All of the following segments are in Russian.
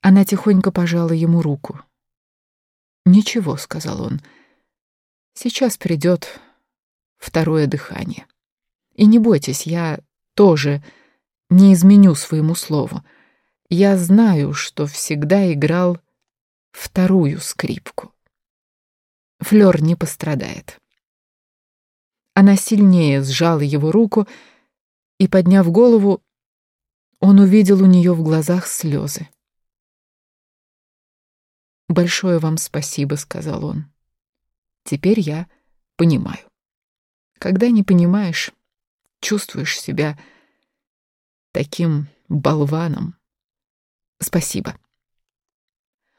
Она тихонько пожала ему руку. «Ничего», — сказал он, — «сейчас придет второе дыхание. И не бойтесь, я тоже не изменю своему слову. Я знаю, что всегда играл вторую скрипку. Флёр не пострадает». Она сильнее сжала его руку, и, подняв голову, он увидел у нее в глазах слезы. «Большое вам спасибо», — сказал он. «Теперь я понимаю. Когда не понимаешь, чувствуешь себя таким болваном. Спасибо».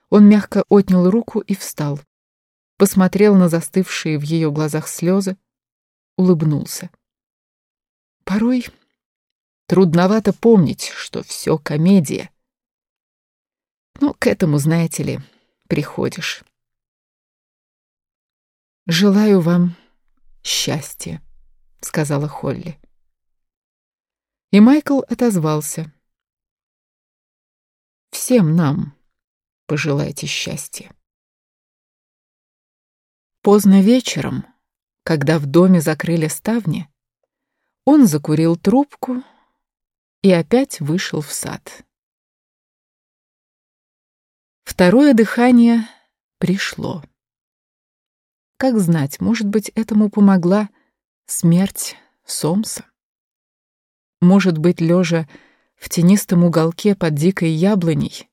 Он мягко отнял руку и встал, посмотрел на застывшие в ее глазах слезы, улыбнулся. Порой трудновато помнить, что все комедия. Но к этому, знаете ли, приходишь. «Желаю вам счастья», — сказала Холли. И Майкл отозвался. «Всем нам пожелайте счастья». Поздно вечером когда в доме закрыли ставни, он закурил трубку и опять вышел в сад. Второе дыхание пришло. Как знать, может быть, этому помогла смерть Сомса? Может быть, лежа в тенистом уголке под дикой яблоней,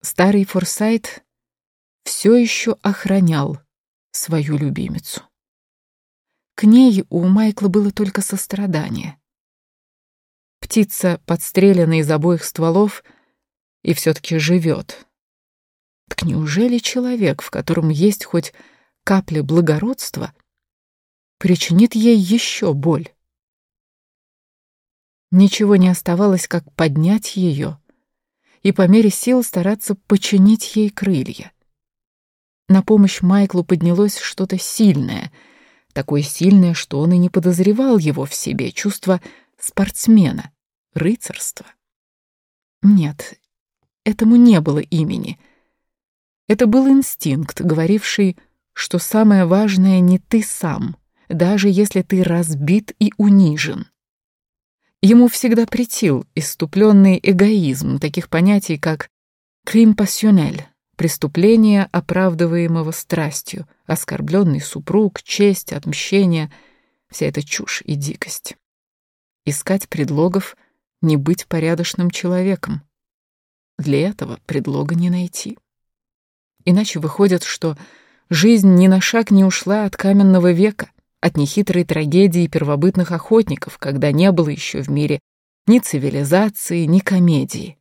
старый Форсайт все еще охранял свою любимицу. К ней у Майкла было только сострадание. Птица подстрелена из обоих стволов и все-таки живет. Неужели человек, в котором есть хоть капля благородства, причинит ей еще боль? Ничего не оставалось, как поднять ее и по мере сил стараться починить ей крылья. На помощь Майклу поднялось что-то сильное — такое сильное, что он и не подозревал его в себе, чувство спортсмена, рыцарства. Нет, этому не было имени. Это был инстинкт, говоривший, что самое важное не ты сам, даже если ты разбит и унижен. Ему всегда претил иступленный эгоизм таких понятий, как «крим пассионель», преступление, оправдываемого страстью, оскорбленный супруг, честь, отмщение — вся эта чушь и дикость. Искать предлогов — не быть порядочным человеком. Для этого предлога не найти. Иначе выходит, что жизнь ни на шаг не ушла от каменного века, от нехитрой трагедии первобытных охотников, когда не было еще в мире ни цивилизации, ни комедии.